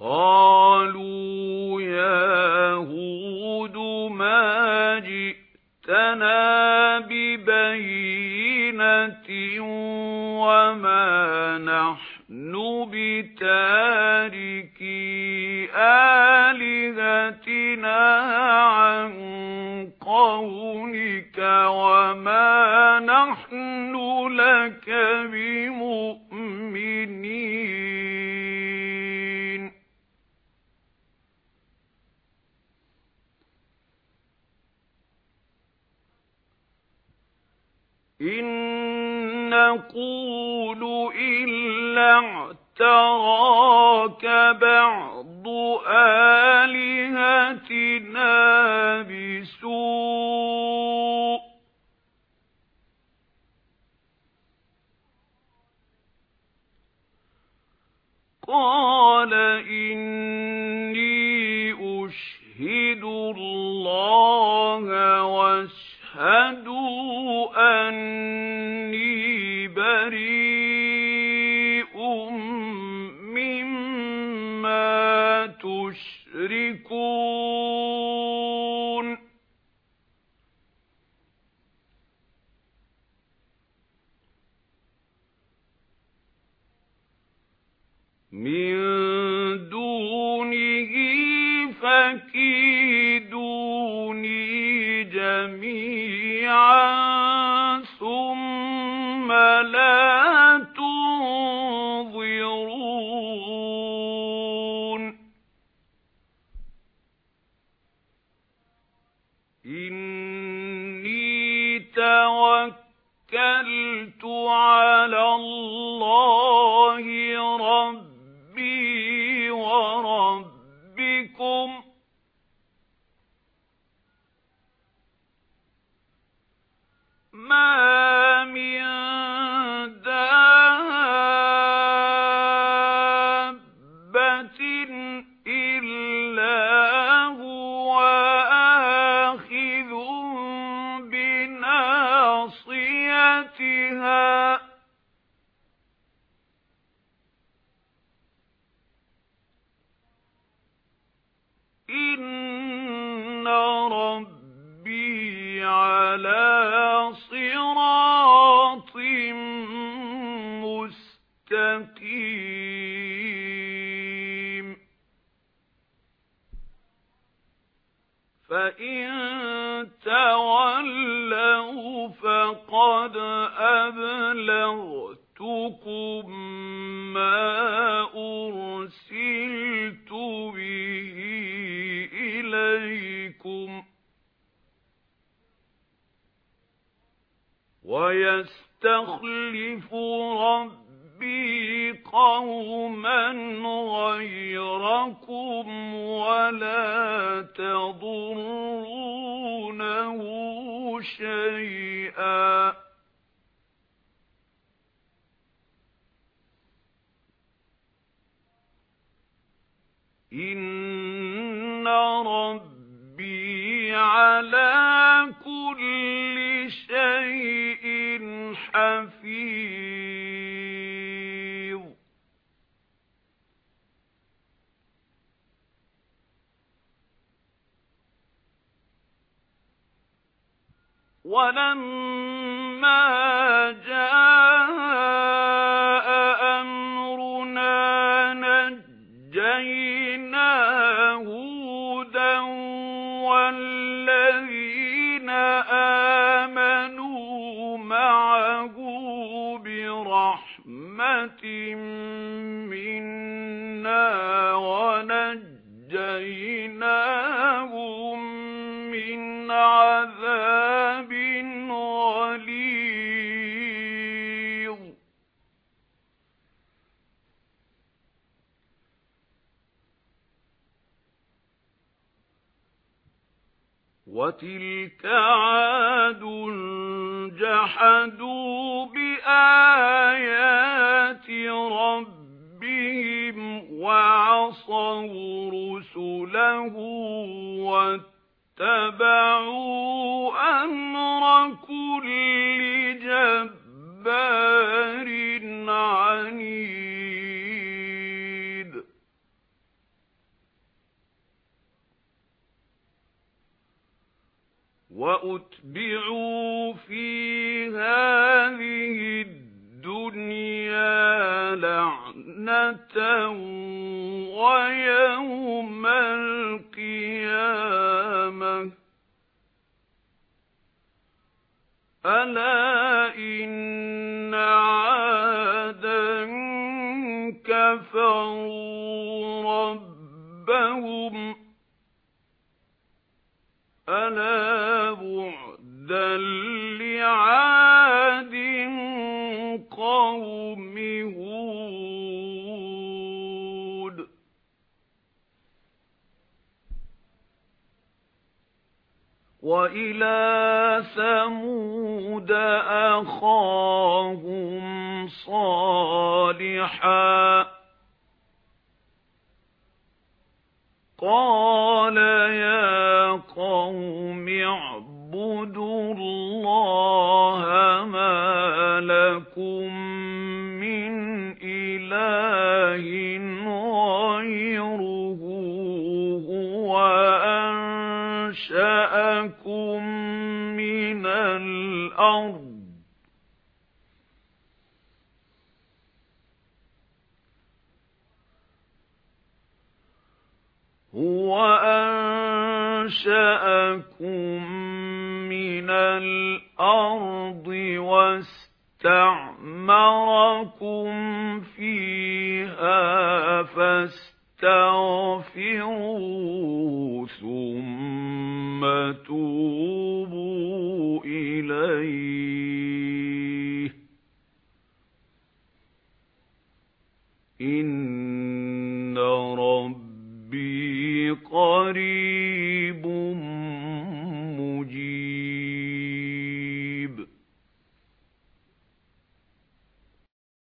قالوا يا هود ما جئتنا ببينة وما نحن بتاركي آلهتنا عن قولك وما نحن لك بمؤمنين. إن نقول إلا اعتراك بعض آلهتنا بسوء قال إني أشهد الله واشهدوا من دونه فكيدوني جميعا ثم لا تنظرون. إني توكلت على الله إن ربي على صراط مستقيم فإن تولوا فقد أبلغتكم ويستخلف ربي قوما غيركم ولا تضرونه شيئا. إن ربي على ولما جاء أمرنا نجينا هودا والذين آمنوا معه برحمة منا ونجيناهم وتلك عاد جحدوا بآيات ربهم وعصوا رسله واتبعوا أمر كل جبار وَيَوْمَ الْقِيَامَةِ. أَلَا إِنَّ عَادًا كَفَرُوا رَبَّهُمْ. أَلَا بُعْدًا لِعَادٍ وَإِلَى ثَمُودَ أَخَاهُمْ صَالِحًا. قَالَ يَا قَوْمِ اعْبُدُوا اللَّهَ مَا لَكُمْ مِنْ إِلَٰهٍ غَيْرُهُ هُوَ مِّنَ الْأَرْضِ. هُوَ أَنشَأَكُم مِّنَ الْأَرْضِ وَاسْتَعْمَرَكُمْ فِيهَا فَاسْتَغْفِرُوهُ إِنَّ